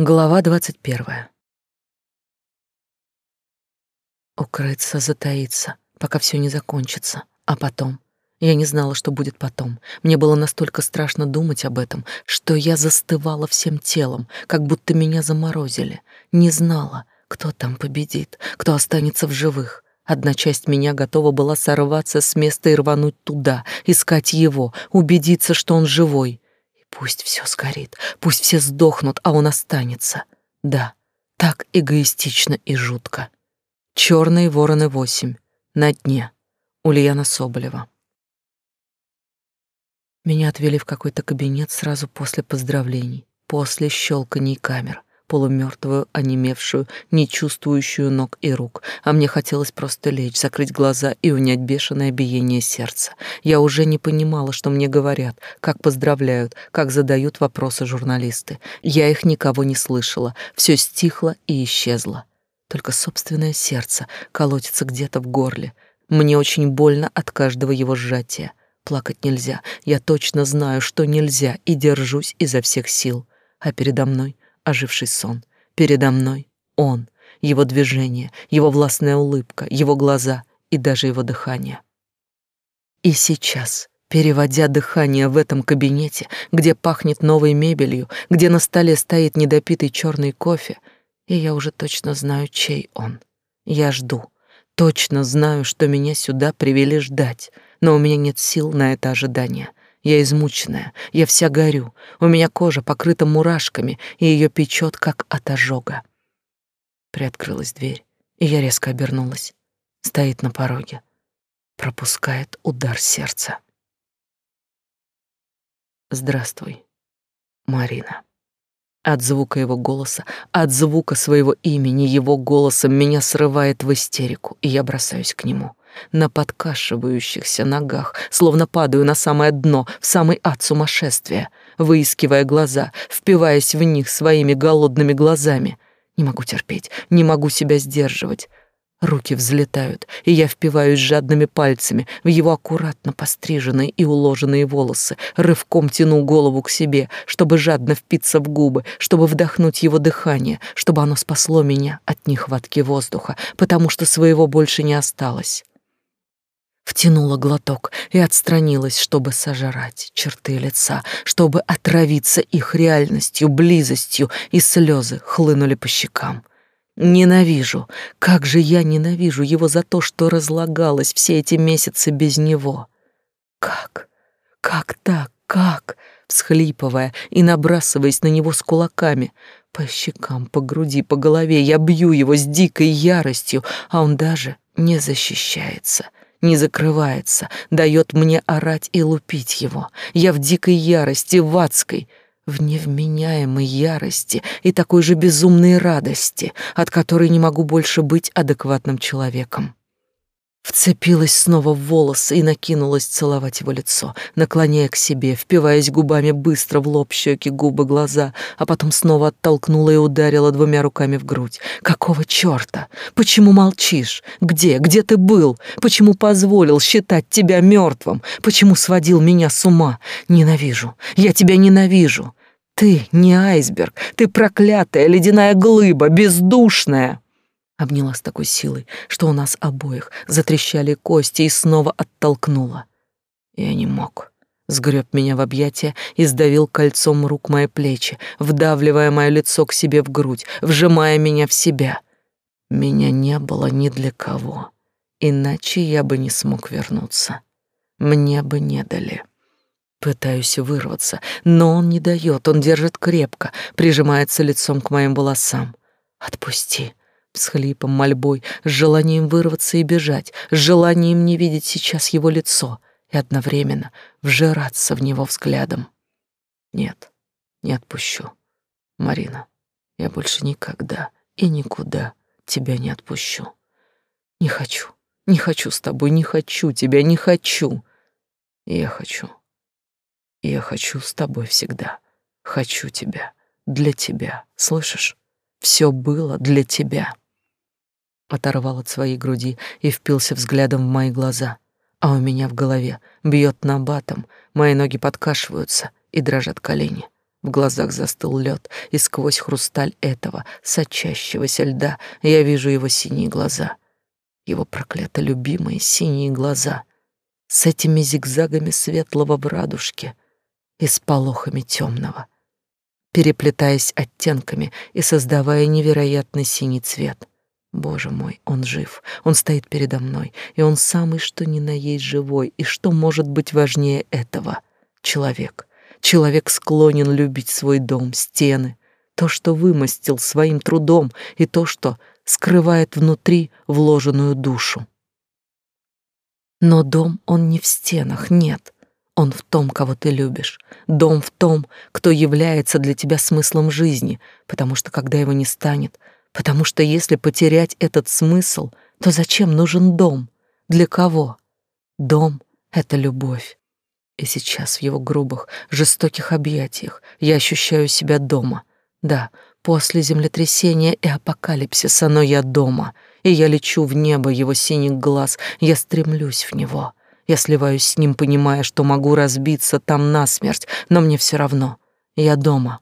Глава двадцать первая. Укрыться, затаиться, пока все не закончится, а потом я не знала, что будет потом. Мне было настолько страшно думать об этом, что я застывала всем телом, как будто меня заморозили. Не знала, кто там победит, кто останется в живых. Одна часть меня готова была сорваться с места и рвануть туда, искать его, убедиться, что он живой. Пусть все сгорит, пусть все сдохнут, а он останется. Да, так эгоистично и жутко. Черные вороны восемь. На дне. Ульяна Соболева. Меня отвели в какой-то кабинет сразу после поздравлений, после щелканий камер, полумертвую, онемевшую, не чувствующую ног и рук, а мне хотелось просто лечь, закрыть глаза и унять бешеное биение сердца. Я уже не понимала, что мне говорят, как поздравляют, как задают вопросы журналисты. Я их никого не слышала, все стихло и исчезло. Только собственное сердце колотится где-то в горле. Мне очень больно от каждого его сжатия. Плакать нельзя. Я точно знаю, что нельзя, и держусь изо всех сил. А передо мной оживший сон. Передо мной он, его движение, его властная улыбка, его глаза и даже его дыхание. И сейчас, переводя дыхание в этом кабинете, где пахнет новой мебелью, где на столе стоит недопитый черный кофе, и я уже точно знаю, чей он. Я жду, точно знаю, что меня сюда привели ждать, но у меня нет сил на это ожидание. Я измученная, я вся горю, у меня кожа покрыта мурашками, и ее печет, как от ожога. Приоткрылась дверь, и я резко обернулась. Стоит на пороге, пропускает удар сердца. Здравствуй, Марина. От звука его голоса, от звука своего имени, его голосом меня срывает в истерику, и я бросаюсь к нему. На подкашивающихся ногах, словно падаю на самое дно, в самый ад сумасшествия, выискивая глаза, впиваясь в них своими голодными глазами. Не могу терпеть, не могу себя сдерживать. Руки взлетают, и я впиваюсь жадными пальцами в его аккуратно постриженные и уложенные волосы, рывком тяну голову к себе, чтобы жадно впиться в губы, чтобы вдохнуть его дыхание, чтобы оно спасло меня от нехватки воздуха, потому что своего больше не осталось. Втянула глоток и отстранилась, чтобы сожрать черты лица, чтобы отравиться их реальностью, близостью, и слезы хлынули по щекам. Ненавижу, как же я ненавижу его за то, что разлагалась все эти месяцы без него. Как? Как так? Как? Всхлипывая и набрасываясь на него с кулаками. По щекам, по груди, по голове я бью его с дикой яростью, а он даже не защищается не закрывается, дает мне орать и лупить его. Я в дикой ярости, в адской, в невменяемой ярости и такой же безумной радости, от которой не могу больше быть адекватным человеком. Вцепилась снова в волосы и накинулась целовать его лицо, наклоняя к себе, впиваясь губами быстро в лоб, щеки, губы, глаза, а потом снова оттолкнула и ударила двумя руками в грудь. «Какого черта? Почему молчишь? Где? Где ты был? Почему позволил считать тебя мертвым? Почему сводил меня с ума? Ненавижу! Я тебя ненавижу! Ты не айсберг, ты проклятая ледяная глыба, бездушная!» Обняла с такой силой, что у нас обоих затрещали кости и снова оттолкнула. Я не мог. Сгреб меня в объятия и сдавил кольцом рук мои плечи, вдавливая мое лицо к себе в грудь, вжимая меня в себя. Меня не было ни для кого, иначе я бы не смог вернуться. Мне бы не дали. Пытаюсь вырваться, но он не дает, он держит крепко, прижимается лицом к моим волосам. «Отпусти!» С хлипом, мольбой, с желанием вырваться и бежать, с желанием не видеть сейчас его лицо и одновременно вжираться в него взглядом. Нет, не отпущу. Марина, я больше никогда и никуда тебя не отпущу. Не хочу, не хочу с тобой, не хочу тебя, не хочу. Я хочу. Я хочу с тобой всегда. Хочу тебя. Для тебя. Слышишь? Все было для тебя. Оторвал от своей груди и впился взглядом в мои глаза. А у меня в голове бьет набатом, мои ноги подкашиваются и дрожат колени. В глазах застыл лед, и сквозь хрусталь этого, сочащегося льда, я вижу его синие глаза. Его проклято любимые синие глаза с этими зигзагами светлого в радужке и с полохами темного, переплетаясь оттенками и создавая невероятный синий цвет. Боже мой, он жив, он стоит передо мной, и он самый что ни на есть живой, и что может быть важнее этого? Человек. Человек склонен любить свой дом, стены, то, что вымостил своим трудом, и то, что скрывает внутри вложенную душу. Но дом он не в стенах, нет. Он в том, кого ты любишь. Дом в том, кто является для тебя смыслом жизни, потому что когда его не станет, потому что если потерять этот смысл, то зачем нужен дом? Для кого? Дом — это любовь. И сейчас в его грубых, жестоких объятиях я ощущаю себя дома. Да, после землетрясения и апокалипсиса, но я дома, и я лечу в небо его синих глаз, я стремлюсь в него. Я сливаюсь с ним, понимая, что могу разбиться там насмерть, но мне все равно. Я дома.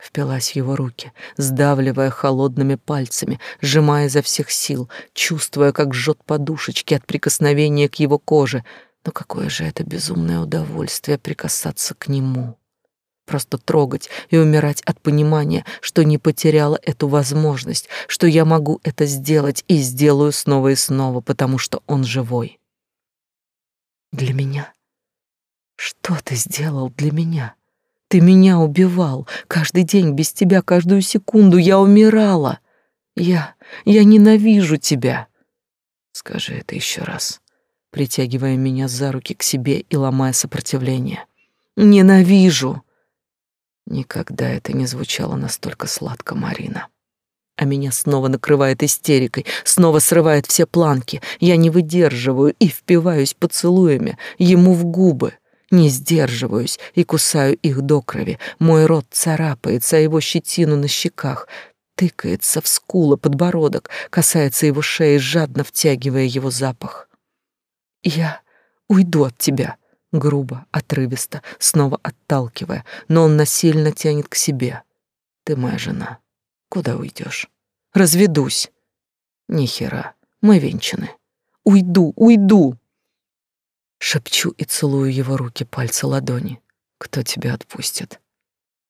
Впилась в его руки, сдавливая холодными пальцами, сжимая изо всех сил, чувствуя, как жжет подушечки от прикосновения к его коже — но какое же это безумное удовольствие прикасаться к нему. Просто трогать и умирать от понимания, что не потеряла эту возможность, что я могу это сделать и сделаю снова и снова, потому что он живой. Для меня? Что ты сделал для меня? Ты меня убивал. Каждый день без тебя, каждую секунду я умирала. Я... я ненавижу тебя. Скажи это еще раз притягивая меня за руки к себе и ломая сопротивление. «Ненавижу!» Никогда это не звучало настолько сладко, Марина. А меня снова накрывает истерикой, снова срывает все планки. Я не выдерживаю и впиваюсь поцелуями ему в губы. Не сдерживаюсь и кусаю их до крови. Мой рот царапается, а его щетину на щеках тыкается в скулы, подбородок, касается его шеи, жадно втягивая его запах. «Я уйду от тебя», грубо, отрывисто, снова отталкивая, но он насильно тянет к себе. «Ты моя жена. Куда уйдешь? Разведусь». «Ни хера, мы венчаны. Уйду, уйду!» Шепчу и целую его руки, пальцы, ладони. «Кто тебя отпустит?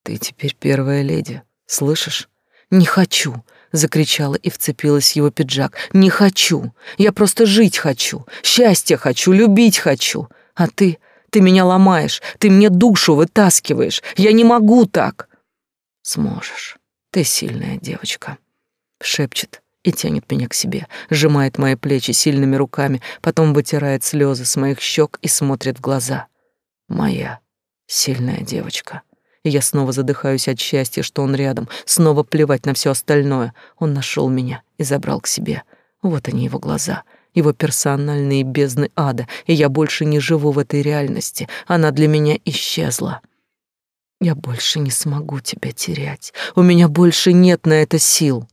Ты теперь первая леди, слышишь? Не хочу, закричала и вцепилась в его пиджак. Не хочу. Я просто жить хочу. Счастья хочу, любить хочу. А ты, ты меня ломаешь. Ты мне душу вытаскиваешь. Я не могу так. Сможешь. Ты сильная девочка, шепчет и тянет меня к себе, сжимает мои плечи сильными руками, потом вытирает слезы с моих щек и смотрит в глаза. Моя сильная девочка и я снова задыхаюсь от счастья, что он рядом, снова плевать на все остальное. Он нашел меня и забрал к себе. Вот они его глаза, его персональные бездны ада, и я больше не живу в этой реальности. Она для меня исчезла. Я больше не смогу тебя терять. У меня больше нет на это сил.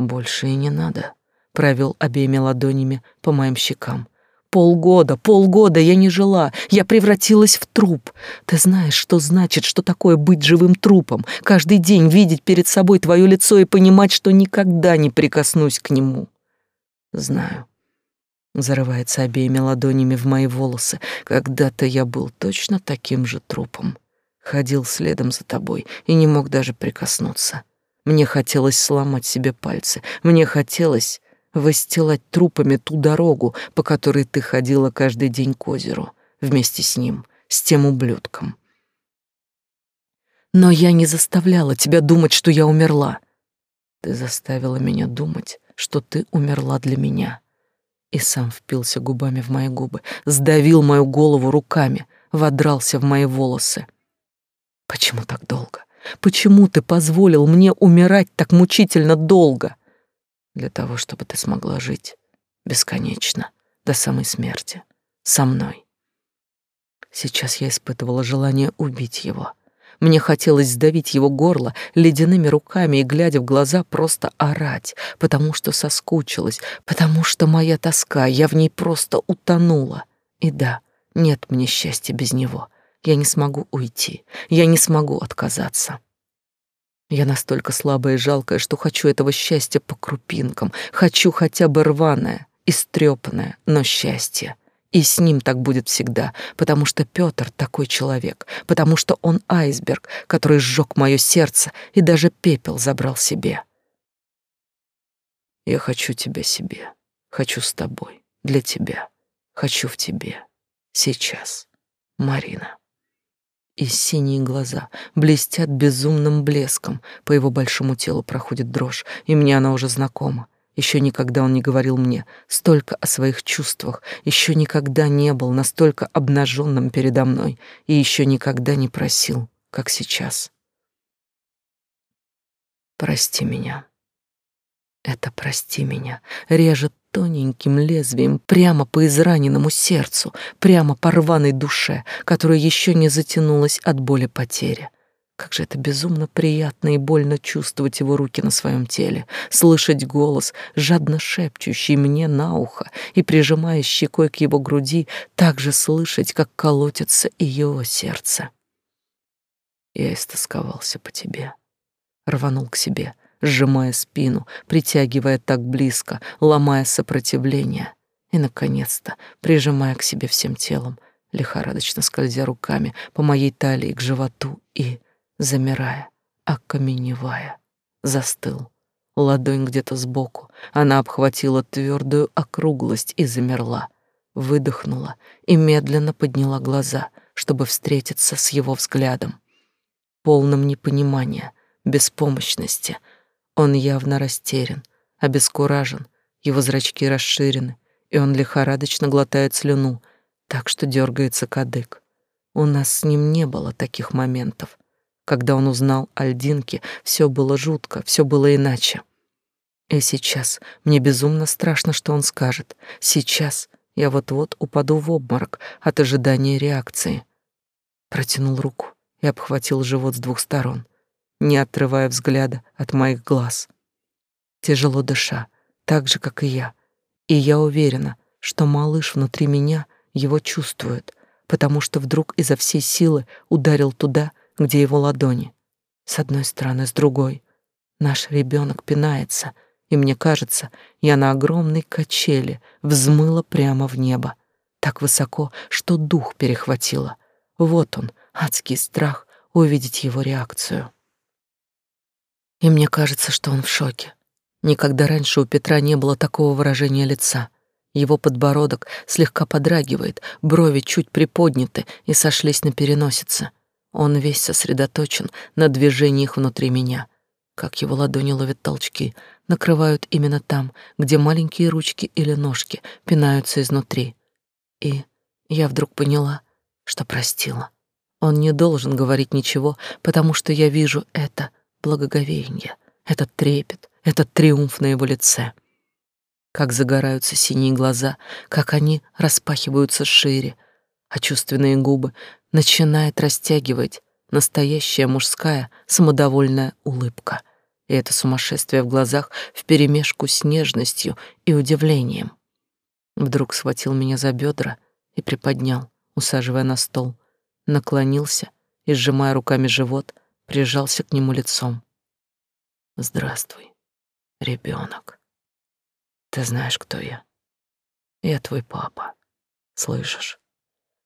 Больше и не надо. Провел обеими ладонями по моим щекам. Полгода, полгода я не жила, я превратилась в труп. Ты знаешь, что значит, что такое быть живым трупом? Каждый день видеть перед собой твое лицо и понимать, что никогда не прикоснусь к нему. Знаю. Зарывается обеими ладонями в мои волосы. Когда-то я был точно таким же трупом. Ходил следом за тобой и не мог даже прикоснуться. Мне хотелось сломать себе пальцы. Мне хотелось выстилать трупами ту дорогу, по которой ты ходила каждый день к озеру, вместе с ним, с тем ублюдком. Но я не заставляла тебя думать, что я умерла. Ты заставила меня думать, что ты умерла для меня. И сам впился губами в мои губы, сдавил мою голову руками, водрался в мои волосы. Почему так долго? Почему ты позволил мне умирать так мучительно долго? для того, чтобы ты смогла жить бесконечно, до самой смерти, со мной. Сейчас я испытывала желание убить его. Мне хотелось сдавить его горло ледяными руками и, глядя в глаза, просто орать, потому что соскучилась, потому что моя тоска, я в ней просто утонула. И да, нет мне счастья без него. Я не смогу уйти. Я не смогу отказаться. Я настолько слабая и жалкая, что хочу этого счастья по крупинкам. Хочу хотя бы рваное, истрепанное, но счастье. И с ним так будет всегда, потому что Пётр такой человек, потому что он айсберг, который сжег мое сердце и даже пепел забрал себе. Я хочу тебя себе, хочу с тобой, для тебя, хочу в тебе, сейчас, Марина. И синие глаза блестят безумным блеском, по его большому телу проходит дрожь, и мне она уже знакома. Еще никогда он не говорил мне столько о своих чувствах, еще никогда не был настолько обнаженным передо мной и еще никогда не просил, как сейчас. Прости меня. Это прости меня режет тоненьким лезвием прямо по израненному сердцу, прямо по рваной душе, которая еще не затянулась от боли потери. Как же это безумно приятно и больно чувствовать его руки на своем теле, слышать голос, жадно шепчущий мне на ухо и прижимая щекой к его груди, так же слышать, как колотится и его сердце. Я истосковался по тебе, рванул к себе, сжимая спину, притягивая так близко, ломая сопротивление и, наконец-то, прижимая к себе всем телом, лихорадочно скользя руками по моей талии к животу и замирая, окаменевая, застыл. Ладонь где-то сбоку, она обхватила твердую округлость и замерла, выдохнула и медленно подняла глаза, чтобы встретиться с его взглядом, полным непонимания, беспомощности. Он явно растерян, обескуражен, его зрачки расширены, и он лихорадочно глотает слюну, так что дергается кадык. У нас с ним не было таких моментов. Когда он узнал о льдинке, все было жутко, все было иначе. И сейчас мне безумно страшно, что он скажет. Сейчас я вот-вот упаду в обморок от ожидания реакции. Протянул руку и обхватил живот с двух сторон, не отрывая взгляда от моих глаз. Тяжело дыша, так же, как и я. И я уверена, что малыш внутри меня его чувствует, потому что вдруг изо всей силы ударил туда, где его ладони. С одной стороны, с другой. Наш ребенок пинается, и мне кажется, я на огромной качели взмыла прямо в небо, так высоко, что дух перехватило. Вот он, адский страх увидеть его реакцию. И мне кажется, что он в шоке. Никогда раньше у Петра не было такого выражения лица. Его подбородок слегка подрагивает, брови чуть приподняты и сошлись на переносице. Он весь сосредоточен на движениях внутри меня, как его ладони ловят толчки, накрывают именно там, где маленькие ручки или ножки пинаются изнутри. И я вдруг поняла, что простила. Он не должен говорить ничего, потому что я вижу это благоговение, этот трепет, этот триумф на его лице. Как загораются синие глаза, как они распахиваются шире, а чувственные губы начинает растягивать настоящая мужская самодовольная улыбка. И это сумасшествие в глазах вперемешку с нежностью и удивлением. Вдруг схватил меня за бедра и приподнял, усаживая на стол, наклонился и, сжимая руками живот, прижался к нему лицом. «Здравствуй, ребенок. Ты знаешь, кто я? Я твой папа. Слышишь?»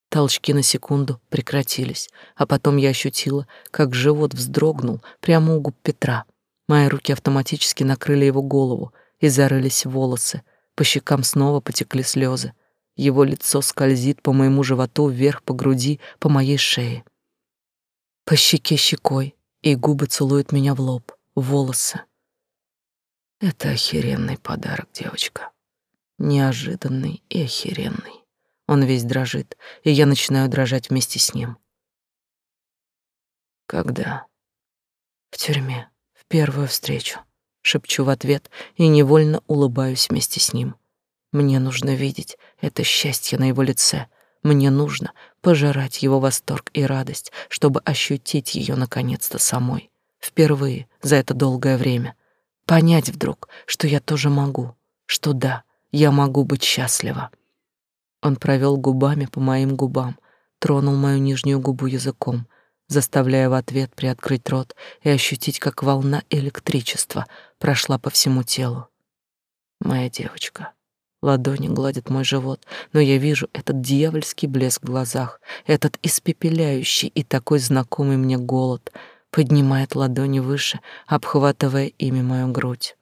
Толчки на секунду прекратились, а потом я ощутила, как живот вздрогнул прямо у губ Петра. Мои руки автоматически накрыли его голову и зарылись в волосы. По щекам снова потекли слезы. Его лицо скользит по моему животу вверх по груди, по моей шее. По щеке щекой, и губы целуют меня в лоб, волосы. Это охеренный подарок, девочка. Неожиданный и охеренный. Он весь дрожит, и я начинаю дрожать вместе с ним. Когда? В тюрьме, в первую встречу. Шепчу в ответ и невольно улыбаюсь вместе с ним. Мне нужно видеть это счастье на его лице. Мне нужно пожирать его восторг и радость, чтобы ощутить ее наконец-то самой. Впервые за это долгое время. Понять вдруг, что я тоже могу, что да, я могу быть счастлива. Он провел губами по моим губам, тронул мою нижнюю губу языком, заставляя в ответ приоткрыть рот и ощутить, как волна электричества прошла по всему телу. Моя девочка. Ладони гладят мой живот, но я вижу этот дьявольский блеск в глазах, этот испепеляющий и такой знакомый мне голод, поднимает ладони выше, обхватывая ими мою грудь.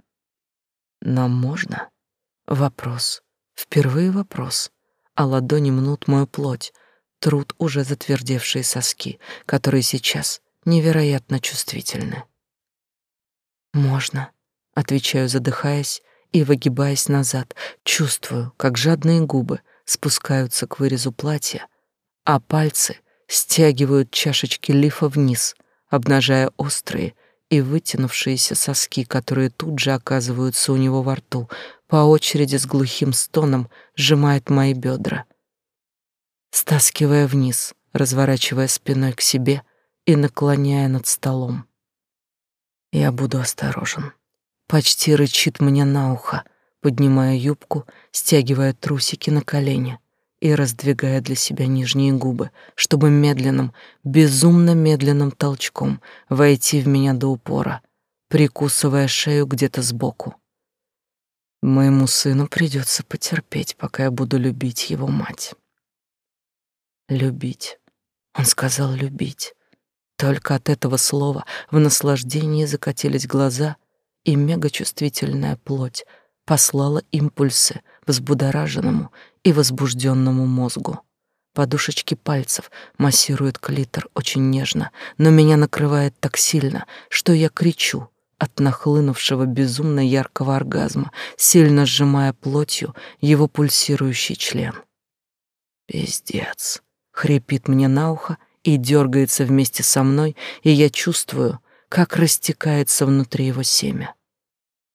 Нам можно? Вопрос. Впервые вопрос. А ладони мнут мою плоть, труд уже затвердевшие соски, которые сейчас невероятно чувствительны. «Можно», — отвечаю, задыхаясь и выгибаясь назад, чувствую, как жадные губы спускаются к вырезу платья, а пальцы стягивают чашечки лифа вниз, обнажая острые и вытянувшиеся соски, которые тут же оказываются у него во рту, по очереди с глухим стоном сжимает мои бедра, стаскивая вниз, разворачивая спиной к себе и наклоняя над столом. Я буду осторожен. Почти рычит мне на ухо, поднимая юбку, стягивая трусики на колени и раздвигая для себя нижние губы, чтобы медленным, безумно медленным толчком войти в меня до упора, прикусывая шею где-то сбоку. Моему сыну придется потерпеть, пока я буду любить его мать. Любить. Он сказал любить. Только от этого слова в наслаждении закатились глаза, и мегачувствительная плоть послала импульсы взбудораженному и возбужденному мозгу. Подушечки пальцев массируют клитор очень нежно, но меня накрывает так сильно, что я кричу от нахлынувшего безумно яркого оргазма, сильно сжимая плотью его пульсирующий член. «Пиздец!» — хрипит мне на ухо и дергается вместе со мной, и я чувствую, как растекается внутри его семя.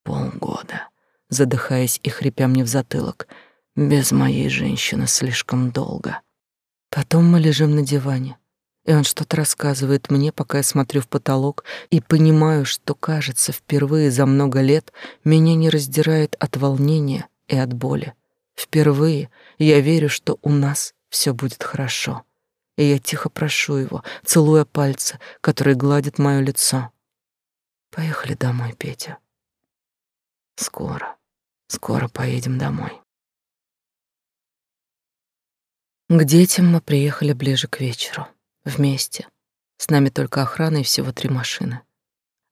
Полгода, задыхаясь и хрипя мне в затылок — без моей женщины слишком долго. Потом мы лежим на диване, и он что-то рассказывает мне, пока я смотрю в потолок и понимаю, что, кажется, впервые за много лет меня не раздирает от волнения и от боли. Впервые я верю, что у нас все будет хорошо. И я тихо прошу его, целуя пальцы, которые гладят мое лицо. Поехали домой, Петя. Скоро, скоро поедем домой. К детям мы приехали ближе к вечеру. Вместе. С нами только охрана и всего три машины.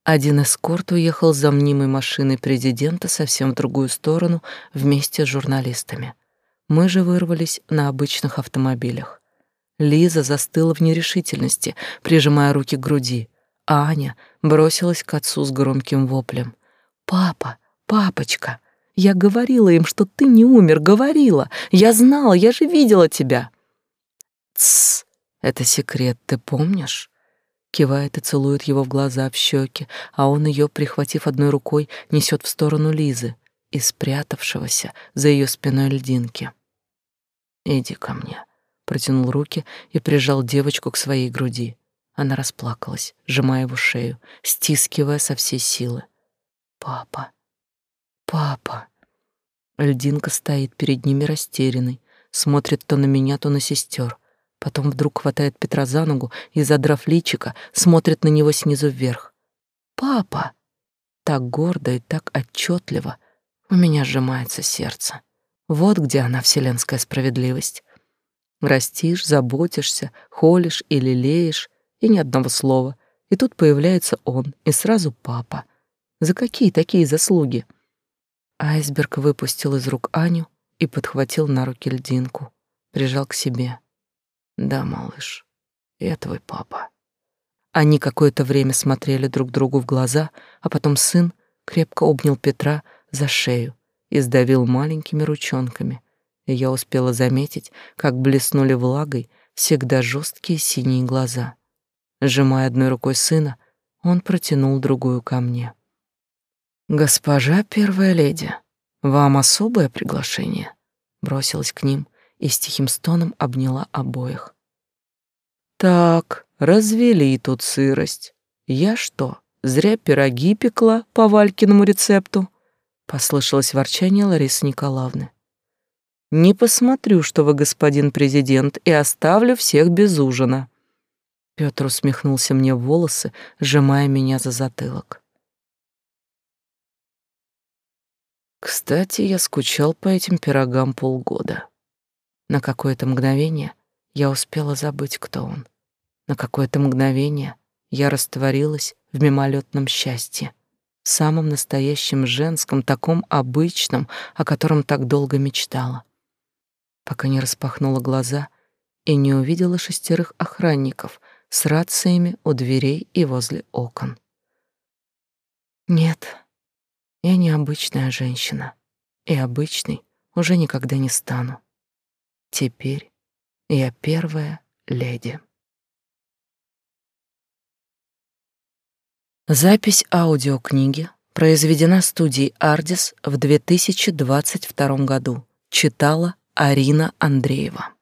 Один эскорт уехал за мнимой машиной президента совсем в другую сторону вместе с журналистами. Мы же вырвались на обычных автомобилях. Лиза застыла в нерешительности, прижимая руки к груди, а Аня бросилась к отцу с громким воплем. «Папа! Папочка!» Я говорила им, что ты не умер, говорила. Я знала, я же видела тебя. Тсс, это секрет, ты помнишь? Кивает и целует его в глаза, в щеки, а он ее, прихватив одной рукой, несет в сторону Лизы и спрятавшегося за ее спиной льдинки. Иди ко мне. Протянул руки и прижал девочку к своей груди. Она расплакалась, сжимая его шею, стискивая со всей силы. Папа, Папа. Льдинка стоит перед ними растерянный, смотрит то на меня, то на сестер. Потом вдруг хватает Петра за ногу и, задрав личика, смотрит на него снизу вверх. «Папа!» Так гордо и так отчетливо у меня сжимается сердце. Вот где она, вселенская справедливость. Растишь, заботишься, холишь и лелеешь, и ни одного слова. И тут появляется он, и сразу папа. За какие такие заслуги? Айсберг выпустил из рук Аню и подхватил на руки льдинку, прижал к себе. «Да, малыш, я твой папа». Они какое-то время смотрели друг другу в глаза, а потом сын крепко обнял Петра за шею и сдавил маленькими ручонками. И я успела заметить, как блеснули влагой всегда жесткие синие глаза. Сжимая одной рукой сына, он протянул другую ко мне. «Госпожа первая леди, вам особое приглашение?» Бросилась к ним и с тихим стоном обняла обоих. «Так, развели тут сырость. Я что, зря пироги пекла по Валькиному рецепту?» Послышалось ворчание Ларисы Николаевны. Не посмотрю, что вы господин президент, и оставлю всех без ужина. Петр усмехнулся мне в волосы, сжимая меня за затылок. Кстати, я скучал по этим пирогам полгода. На какое-то мгновение я успела забыть, кто он. На какое-то мгновение я растворилась в мимолетном счастье, самом настоящем женском, таком обычном, о котором так долго мечтала, пока не распахнула глаза и не увидела шестерых охранников с рациями у дверей и возле окон. Нет, я не обычная женщина, и обычной уже никогда не стану. Теперь я первая леди. Запись аудиокниги произведена студией Ardis в 2022 году. Читала Арина Андреева.